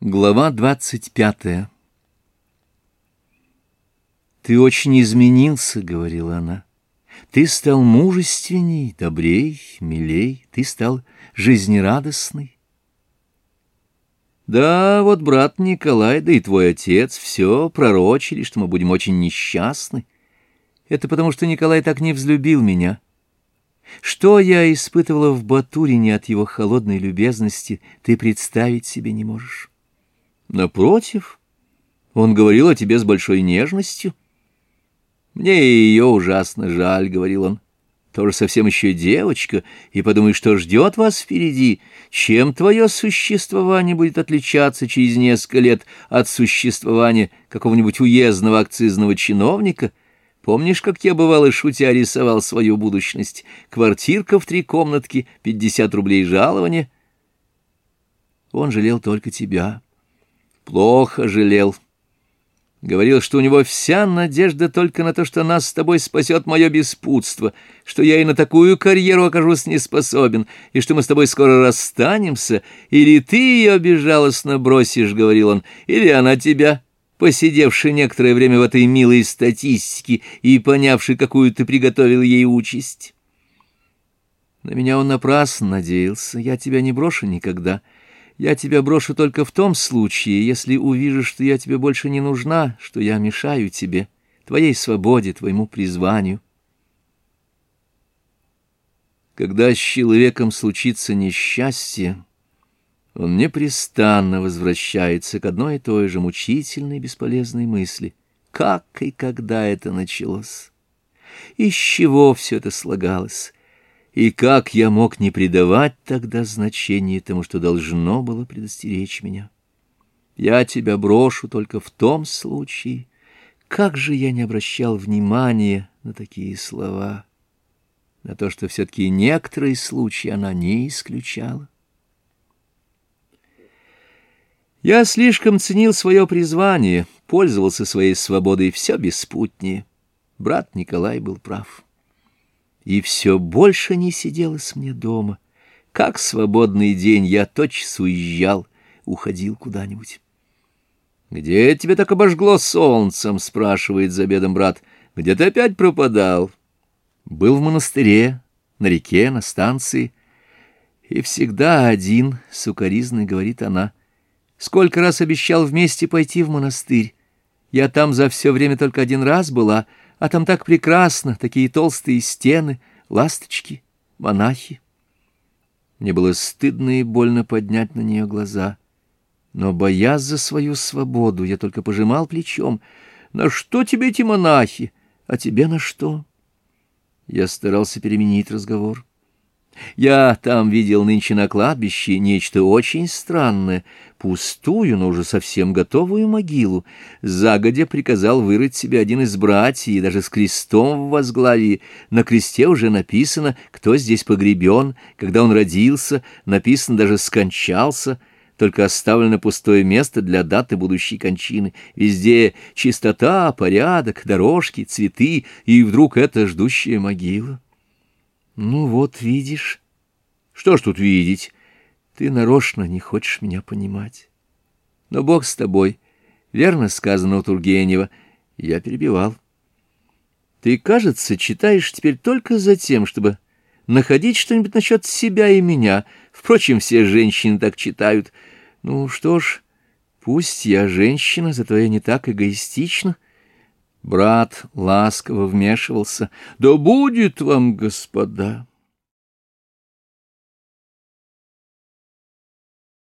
Глава двадцать пятая «Ты очень изменился», — говорила она. «Ты стал мужественней, добрей, милей, ты стал жизнерадостный». «Да, вот брат Николай, да и твой отец все пророчили, что мы будем очень несчастны. Это потому, что Николай так не взлюбил меня». Что я испытывала в Батурине от его холодной любезности, ты представить себе не можешь. Напротив, он говорил о тебе с большой нежностью. Мне ее ужасно жаль, — говорил он. Тоже совсем еще девочка, и подумай, что ждет вас впереди. Чем твое существование будет отличаться через несколько лет от существования какого-нибудь уездного акцизного чиновника? Помнишь, как я, бывало, шутя рисовал свою будущность? Квартирка в три комнатки, пятьдесят рублей жалования. Он жалел только тебя. Плохо жалел. Говорил, что у него вся надежда только на то, что нас с тобой спасет мое беспутство, что я и на такую карьеру окажусь не способен, и что мы с тобой скоро расстанемся, или ты ее безжалостно бросишь, — говорил он, — или она тебя, посидевши некоторое время в этой милой статистике и понявши, какую ты приготовил ей участь. На меня он напрасно надеялся, я тебя не брошу никогда, — я тебя брошу только в том случае, если увижу, что я тебе больше не нужна, что я мешаю тебе, твоей свободе, твоему призванию. Когда с человеком случится несчастье, он непрестанно возвращается к одной и той же мучительной бесполезной мысли. Как и когда это началось? Из чего все это слагалось? И как я мог не придавать тогда значения тому, что должно было предостеречь меня? Я тебя брошу только в том случае, как же я не обращал внимания на такие слова, на то, что все-таки некоторые случаи она не исключала. Я слишком ценил свое призвание, пользовался своей свободой все беспутнее. Брат Николай был прав и все больше не сиделось мне дома. Как свободный день я тотчас уезжал, уходил куда-нибудь. «Где тебе так обожгло солнцем?» — спрашивает за обедом брат. «Где ты опять пропадал?» «Был в монастыре, на реке, на станции». «И всегда один», — сукоризной говорит она. «Сколько раз обещал вместе пойти в монастырь. Я там за все время только один раз была, — а там так прекрасно, такие толстые стены, ласточки, монахи. Мне было стыдно и больно поднять на нее глаза. Но, боясь за свою свободу, я только пожимал плечом. «На что тебе эти монахи? А тебе на что?» Я старался переменить разговор. Я там видел нынче на кладбище нечто очень странное, пустую, но уже совсем готовую могилу. Загодя приказал вырыть себе один из братьев, и даже с крестом в возглавии. На кресте уже написано, кто здесь погребен, когда он родился, написано даже «скончался» только оставлено пустое место для даты будущей кончины. Везде чистота, порядок, дорожки, цветы, и вдруг это ждущая могила. Ну вот, видишь. Что ж тут видеть? Ты нарочно не хочешь меня понимать. Но Бог с тобой. Верно сказано у Тургенева. Я перебивал. Ты, кажется, читаешь теперь только за тем, чтобы находить что-нибудь насчет себя и меня. Впрочем, все женщины так читают. Ну что ж, пусть я женщина, зато я не так эгоистична, — Брат ласково вмешивался. «Да будет вам, господа!»